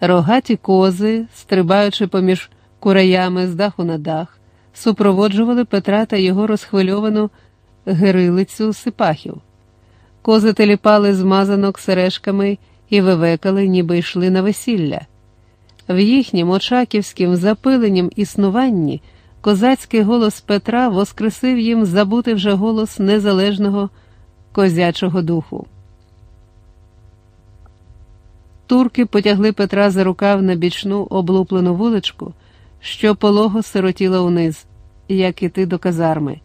Рогаті кози, стрибаючи поміж кураями з даху на дах, супроводжували Петра та його розхвильовану гирилицю сипахів. Кози теліпали змазанок сережками і вивекали, ніби йшли на весілля. В їхнім очаківським запиленім існуванні козацький голос Петра воскресив їм забути вже голос незалежного козячого духу. Турки потягли Петра за рукав на бічну облуплену вуличку, що полого сиротіла униз, як іти до казарми.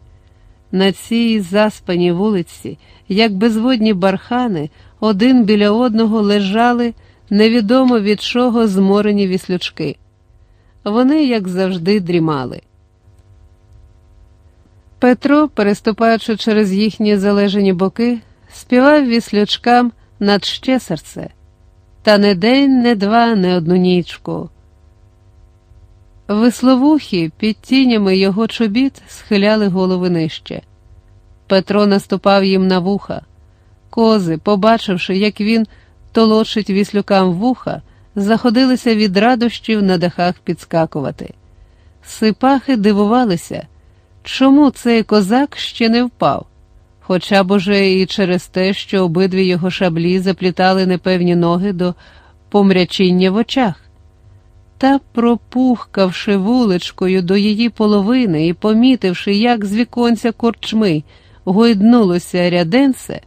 На цій заспаній вулиці, як безводні бархани, один біля одного лежали невідомо від чого зморені віслючки. Вони, як завжди, дрімали. Петро, переступаючи через їхні залежені боки, співав віслючкам над ще серце. Та не день, не два, не одну нічку. Висловухи під тінями його чобіт схиляли голови нижче. Петро наступав їм на вуха. Кози, побачивши, як він толочить віслюкам вуха, заходилися від радощів на дахах підскакувати. Сипахи дивувалися, чому цей козак ще не впав, хоча б уже і через те, що обидві його шаблі заплітали непевні ноги до помрячіння в очах. Та, пропухкавши вуличкою до її половини і помітивши, як з віконця корчми гойднулося ряденце,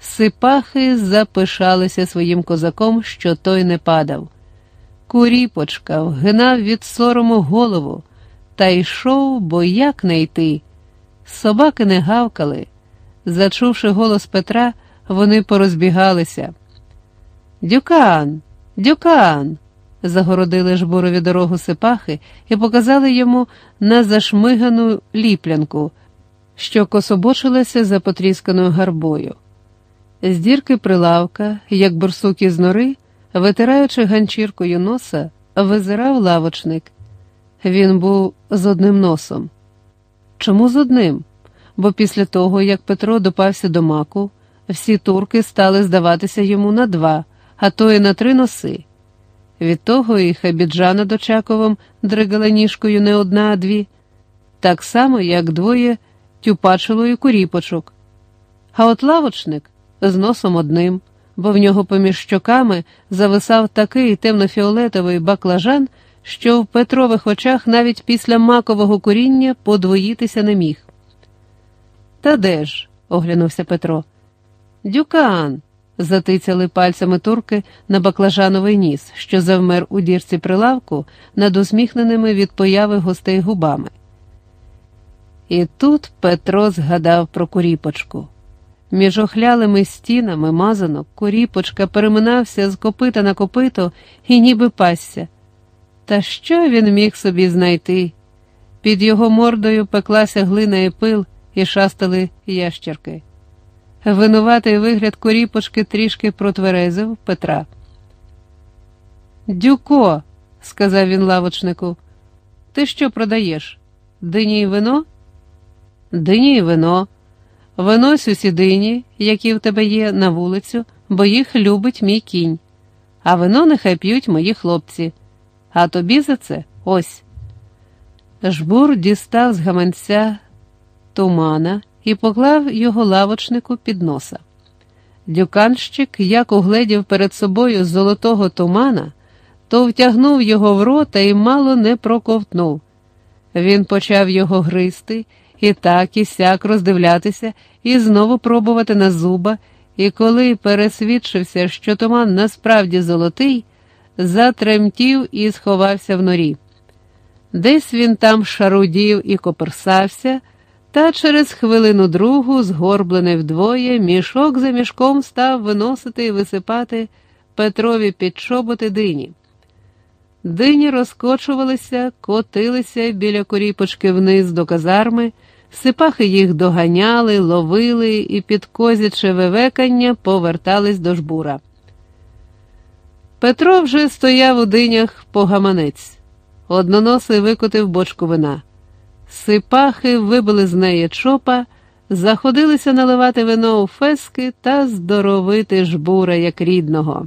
сипахи запишалися своїм козаком, що той не падав. Куріпочка вгинав від сорому голову та йшов, бо як не йти. Собаки не гавкали. Зачувши голос Петра, вони порозбігалися. Дюкан, дюкан. Загородили жбурові дорогу сипахи і показали йому на зашмигану ліплянку, що кособочилася за потрісканою гарбою. З дірки прилавка, як бурсук із нори, витираючи ганчіркою носа, визирав лавочник. Він був з одним носом. Чому з одним? Бо після того, як Петро допався до маку, всі турки стали здаватися йому на два, а то і на три носи. Від того і хабіджана дочаковим дригала ніжкою не одна, а дві, так само, як двоє тюпачило і куріпочок. А от лавочник з носом одним, бо в нього поміж щоками зависав такий темнофіолетовий баклажан, що в Петрових очах навіть після макового коріння подвоїтися не міг. Та де ж? оглянувся Петро. Дюкан. Затицяли пальцями турки на баклажановий ніс, що завмер у дірці прилавку над усміхненими від появи гостей губами. І тут Петро згадав про куріпочку. Між охлялими стінами мазанок куріпочка переминався з копита на копито і ніби пасся. Та що він міг собі знайти? Під його мордою пеклася глина і пил і шастали ящерки. Винуватий вигляд коріпочки трішки протверезив Петра. Дюко, сказав він лавочнику, ти що продаєш? Дині й вино? Дині й вино. Винось усі дині, які в тебе є, на вулицю, бо їх любить мій кінь, а вино нехай п'ють мої хлопці. А тобі за це ось. Жбур дістав з гаманця тумана і поклав його лавочнику під носа. Дюканщик, як угледів перед собою золотого тумана, то втягнув його в рота і мало не проковтнув. Він почав його гризти і так і сяк роздивлятися і знову пробувати на зуба, і коли пересвідчився, що туман насправді золотий, затремтів і сховався в норі. Десь він там шарудів і коперсався. Та через хвилину другу, згорблений вдвоє, мішок за мішком став виносити і висипати Петрові під чоботи дині. Дині розкочувалися, котилися біля коріпочки вниз до казарми, сипахи їх доганяли, ловили і під козяче вивекання повертались до жбура. Петро вже стояв у динях по гаманець, одноносий викотив бочку вина. Сипахи вибили з неї чопа, заходилися наливати вино у фески та здоровити жбура як рідного.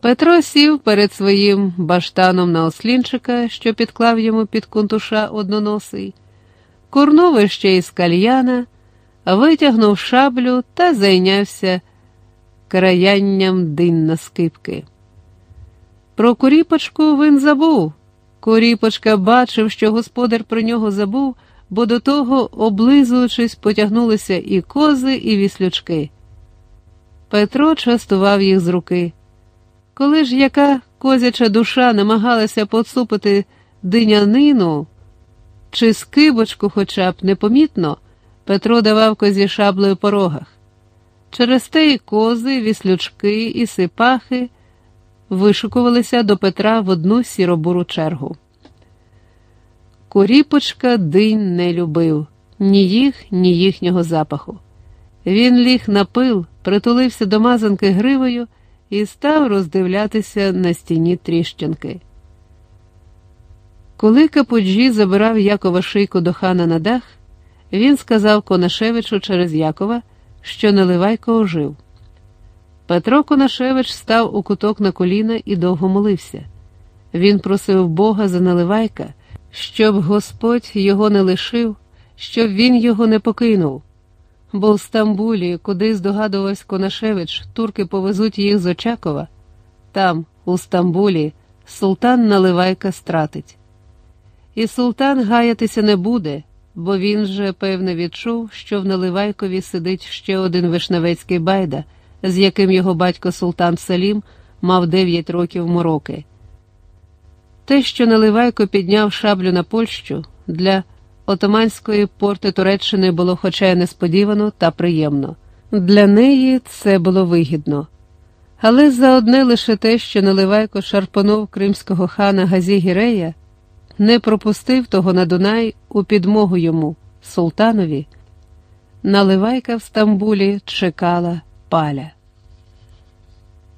Петро сів перед своїм баштаном на ослінчика, що підклав йому під кунтуша одноносий, курнув ще із кальяна, витягнув шаблю та зайнявся краянням динь на скипки. Про куріпочку він забув. Куріпочка бачив, що господар про нього забув, бо до того, облизуючись, потягнулися і кози, і віслючки. Петро частував їх з руки. Коли ж яка козяча душа намагалася поцупити динянину чи скибочку хоча б непомітно, Петро давав козі шаблею по рогах. Через те і кози, віслючки і сипахи вишукувалися до Петра в одну сіробуру чергу. Куріпочка динь не любив ні їх, ні їхнього запаху. Він ліг на пил, притулився до мазанки гривою і став роздивлятися на стіні тріщинки. Коли Капуджі забирав Якова шийку до хана на дах, він сказав Конашевичу через Якова, що Наливайко ожив. Петро Конашевич став у куток на коліна і довго молився. Він просив Бога за Наливайка, щоб Господь його не лишив, щоб він його не покинув. Бо в Стамбулі, куди здогадувався Конашевич, турки повезуть їх з Очакова, там, у Стамбулі, султан Наливайка стратить. І султан гаятися не буде, бо він же, певне, відчув, що в Наливайкові сидить ще один вишневецький байда, з яким його батько Султан Салім мав дев'ять років мороки. Те, що Наливайко підняв шаблю на Польщу для отоманської порти Туреччини було хоча й несподівано та приємно. Для неї це було вигідно. Але за одне лише те, що Наливайко шарпонув кримського хана Газі Гірея, не пропустив того на Дунай у підмогу йому, султанові. Наливайка в Стамбулі чекала паля.